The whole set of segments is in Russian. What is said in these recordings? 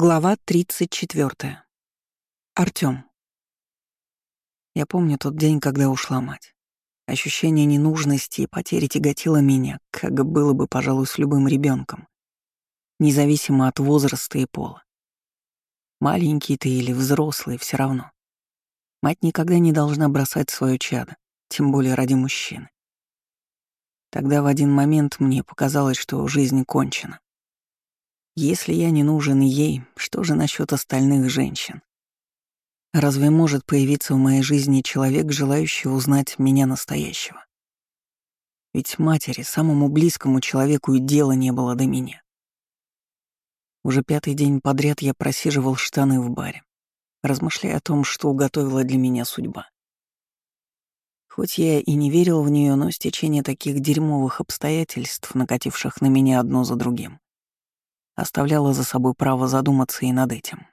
Глава 34. Артём. Я помню тот день, когда ушла мать. Ощущение ненужности и потери тяготило меня, как было бы, пожалуй, с любым ребенком, независимо от возраста и пола. Маленький ты или взрослый, все равно. Мать никогда не должна бросать свое чадо, тем более ради мужчины. Тогда в один момент мне показалось, что жизнь кончена. Если я не нужен ей, что же насчет остальных женщин? Разве может появиться в моей жизни человек, желающий узнать меня настоящего? Ведь матери, самому близкому человеку и дела не было до меня. Уже пятый день подряд я просиживал штаны в баре, размышляя о том, что уготовила для меня судьба. Хоть я и не верил в нее, но стечение таких дерьмовых обстоятельств, накативших на меня одно за другим, оставляла за собой право задуматься и над этим.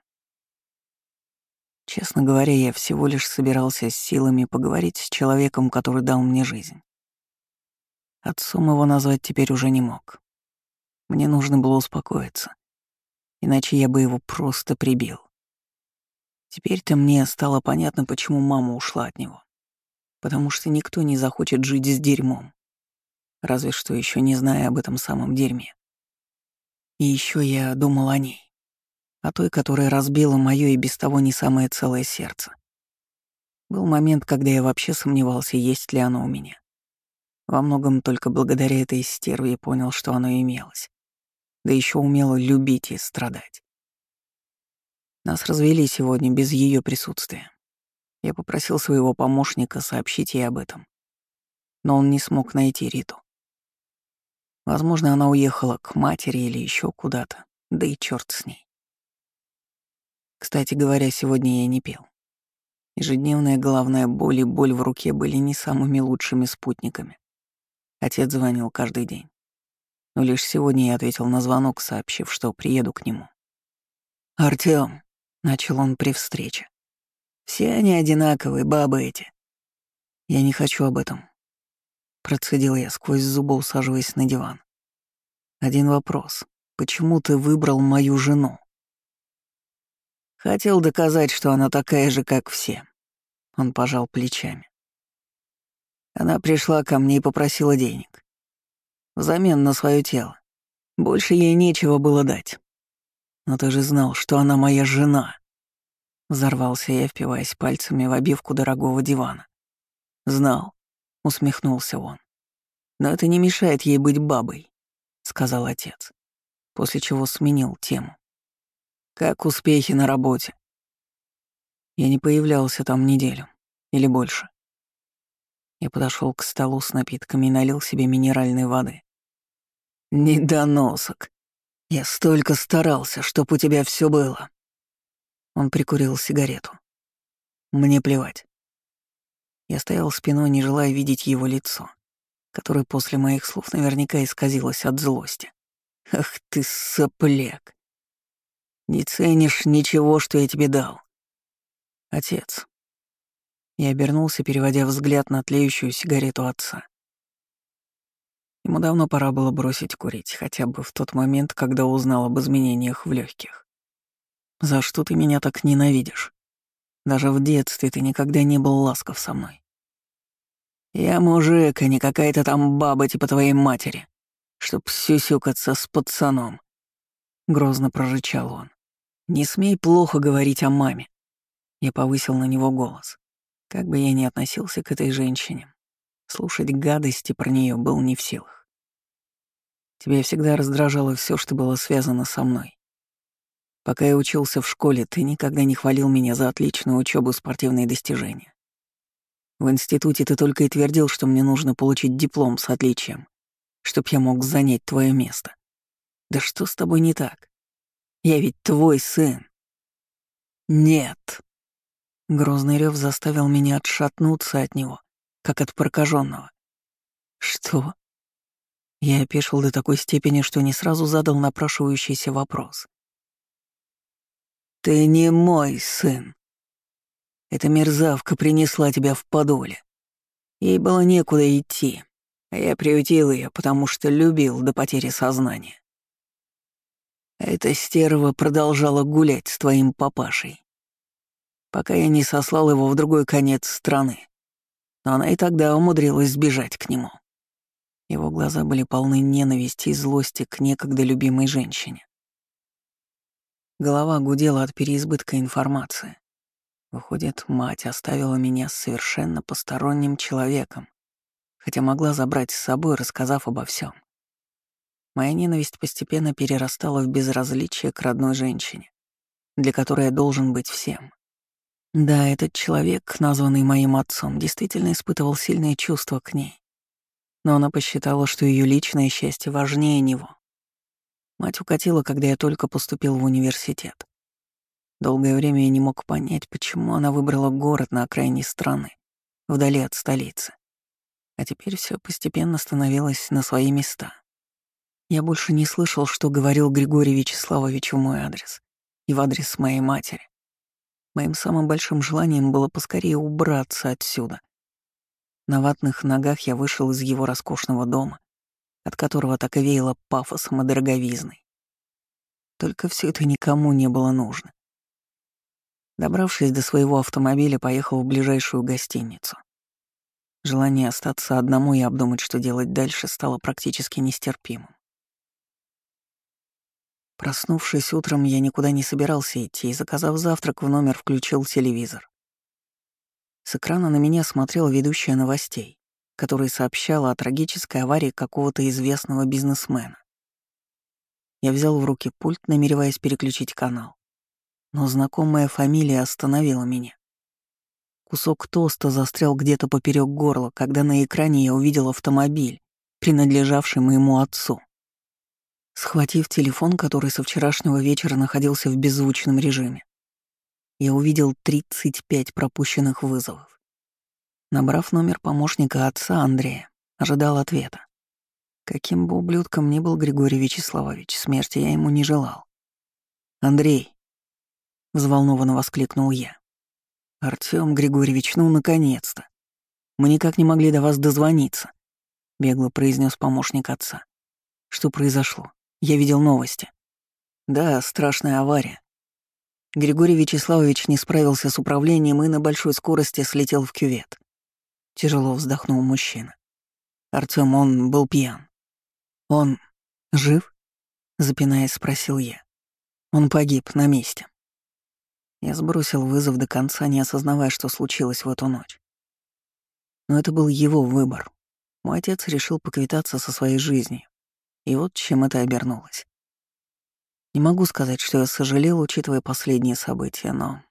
Честно говоря, я всего лишь собирался с силами поговорить с человеком, который дал мне жизнь. Отцом его назвать теперь уже не мог. Мне нужно было успокоиться, иначе я бы его просто прибил. Теперь-то мне стало понятно, почему мама ушла от него. Потому что никто не захочет жить с дерьмом, разве что еще не зная об этом самом дерьме. И еще я думал о ней. О той, которая разбила мое и без того не самое целое сердце. Был момент, когда я вообще сомневался, есть ли оно у меня. Во многом только благодаря этой стерве понял, что оно имелось. Да еще умела любить и страдать. Нас развели сегодня без ее присутствия. Я попросил своего помощника сообщить ей об этом. Но он не смог найти Риту. Возможно, она уехала к матери или еще куда-то, да и черт с ней. Кстати говоря, сегодня я не пил. Ежедневная головная боль и боль в руке были не самыми лучшими спутниками. Отец звонил каждый день. Но лишь сегодня я ответил на звонок, сообщив, что приеду к нему. «Артём», — начал он при встрече, — «все они одинаковые, бабы эти». «Я не хочу об этом», Процедил я сквозь зубы, усаживаясь на диван. Один вопрос. Почему ты выбрал мою жену? Хотел доказать, что она такая же, как все. Он пожал плечами. Она пришла ко мне и попросила денег. Взамен на свое тело. Больше ей нечего было дать. Но ты же знал, что она моя жена. Взорвался я, впиваясь пальцами в обивку дорогого дивана. Знал усмехнулся он. Но это не мешает ей быть бабой, сказал отец, после чего сменил тему. Как успехи на работе? Я не появлялся там неделю или больше. Я подошел к столу с напитками и налил себе минеральной воды. Недоносок. Я столько старался, чтоб у тебя все было. Он прикурил сигарету. Мне плевать. Я стоял спиной, не желая видеть его лицо, которое после моих слов наверняка исказилось от злости. «Ах ты, сопляк! Не ценишь ничего, что я тебе дал. Отец». Я обернулся, переводя взгляд на тлеющую сигарету отца. Ему давно пора было бросить курить, хотя бы в тот момент, когда узнал об изменениях в легких. «За что ты меня так ненавидишь?» Даже в детстве ты никогда не был ласков со мной. Я мужик, а не какая-то там баба типа твоей матери, чтоб сюсюкаться с пацаном. Грозно прорычал он. Не смей плохо говорить о маме. Я повысил на него голос. Как бы я ни относился к этой женщине, слушать гадости про нее был не в силах. Тебя всегда раздражало все, что было связано со мной. Пока я учился в школе, ты никогда не хвалил меня за отличную учебу и спортивные достижения. В институте ты только и твердил, что мне нужно получить диплом с отличием, чтоб я мог занять твое место. Да что с тобой не так? Я ведь твой сын. Нет. Грозный рев заставил меня отшатнуться от него, как от прокаженного. Что? Я опешил до такой степени, что не сразу задал напрашивающийся вопрос. «Ты не мой сын. Эта мерзавка принесла тебя в подоле. Ей было некуда идти, а я приютил ее, потому что любил до потери сознания. Эта стерва продолжала гулять с твоим папашей, пока я не сослал его в другой конец страны. Но она и тогда умудрилась сбежать к нему. Его глаза были полны ненависти и злости к некогда любимой женщине. Голова гудела от переизбытка информации. Выходит, мать оставила меня с совершенно посторонним человеком, хотя могла забрать с собой, рассказав обо всем. Моя ненависть постепенно перерастала в безразличие к родной женщине, для которой я должен быть всем. Да, этот человек, названный моим отцом, действительно испытывал сильные чувства к ней. Но она посчитала, что ее личное счастье важнее него. Мать укатила, когда я только поступил в университет. Долгое время я не мог понять, почему она выбрала город на окраине страны, вдали от столицы. А теперь все постепенно становилось на свои места. Я больше не слышал, что говорил Григорий Вячеславович в мой адрес и в адрес моей матери. Моим самым большим желанием было поскорее убраться отсюда. На ватных ногах я вышел из его роскошного дома, от которого так и веяло пафосом и дороговизной. Только все это никому не было нужно. Добравшись до своего автомобиля, поехал в ближайшую гостиницу. Желание остаться одному и обдумать, что делать дальше, стало практически нестерпимым. Проснувшись утром, я никуда не собирался идти и, заказав завтрак, в номер включил телевизор. С экрана на меня смотрел ведущая новостей, который сообщала о трагической аварии какого-то известного бизнесмена. Я взял в руки пульт, намереваясь переключить канал но знакомая фамилия остановила меня. Кусок тоста застрял где-то поперек горла, когда на экране я увидел автомобиль, принадлежавший моему отцу. Схватив телефон, который со вчерашнего вечера находился в беззвучном режиме, я увидел 35 пропущенных вызовов. Набрав номер помощника отца Андрея, ожидал ответа. Каким бы ублюдком ни был Григорий Вячеславович, смерти я ему не желал. «Андрей», взволнованно воскликнул я. Артём Григорьевич, ну наконец-то. Мы никак не могли до вас дозвониться, бегло произнес помощник отца. Что произошло? Я видел новости. Да, страшная авария. Григорий Вячеславович не справился с управлением и на большой скорости слетел в кювет. Тяжело вздохнул мужчина. Артём, он был пьян. Он жив? Запинаясь, спросил я. Он погиб на месте. Я сбросил вызов до конца, не осознавая, что случилось в эту ночь. Но это был его выбор. Мой отец решил поквитаться со своей жизнью. И вот чем это обернулось. Не могу сказать, что я сожалел, учитывая последние события, но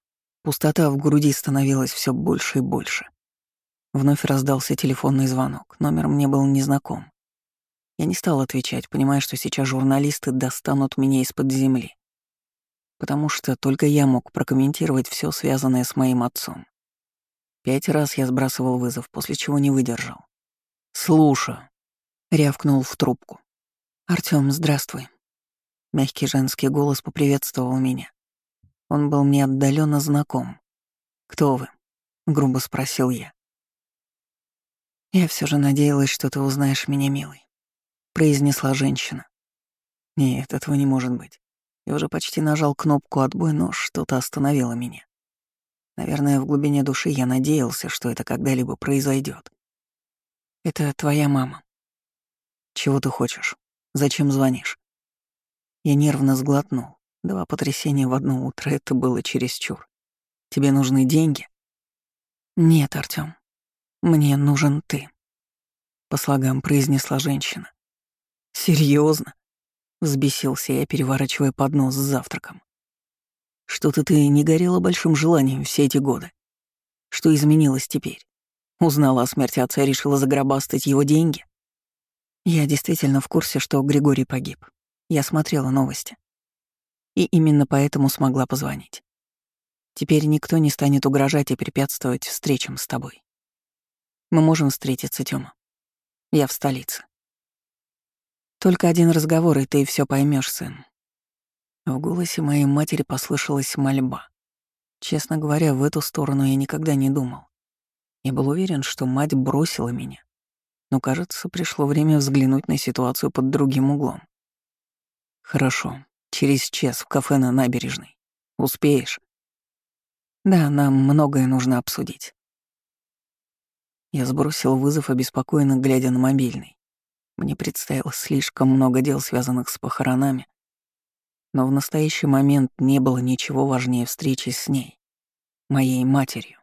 пустота в груди становилась все больше и больше. Вновь раздался телефонный звонок. Номер мне был незнаком. Я не стал отвечать, понимая, что сейчас журналисты достанут меня из-под земли потому что только я мог прокомментировать все связанное с моим отцом. Пять раз я сбрасывал вызов, после чего не выдержал. «Слушаю», — рявкнул в трубку. «Артём, здравствуй». Мягкий женский голос поприветствовал меня. Он был мне отдаленно знаком. «Кто вы?» — грубо спросил я. «Я все же надеялась, что ты узнаешь меня, милый», — произнесла женщина. «Нет, этого не может быть. Я уже почти нажал кнопку «Отбой», но что-то остановило меня. Наверное, в глубине души я надеялся, что это когда-либо произойдет. «Это твоя мама». «Чего ты хочешь? Зачем звонишь?» Я нервно сглотнул. Два потрясения в одно утро — это было чересчур. «Тебе нужны деньги?» «Нет, Артём. Мне нужен ты», — по слогам произнесла женщина. Серьезно? Взбесился я, переворачивая поднос с завтраком. Что-то ты не горела большим желанием все эти годы. Что изменилось теперь? Узнала о смерти отца и решила загробастать его деньги? Я действительно в курсе, что Григорий погиб. Я смотрела новости. И именно поэтому смогла позвонить. Теперь никто не станет угрожать и препятствовать встречам с тобой. Мы можем встретиться, Тёма. Я в столице. Только один разговор, и ты все поймешь, сын. В голосе моей матери послышалась мольба. Честно говоря, в эту сторону я никогда не думал. Я был уверен, что мать бросила меня. Но, кажется, пришло время взглянуть на ситуацию под другим углом. Хорошо, через час в кафе на набережной. Успеешь? Да, нам многое нужно обсудить. Я сбросил вызов, обеспокоенно глядя на мобильный. Мне представилось слишком много дел, связанных с похоронами, но в настоящий момент не было ничего важнее встречи с ней, моей матерью.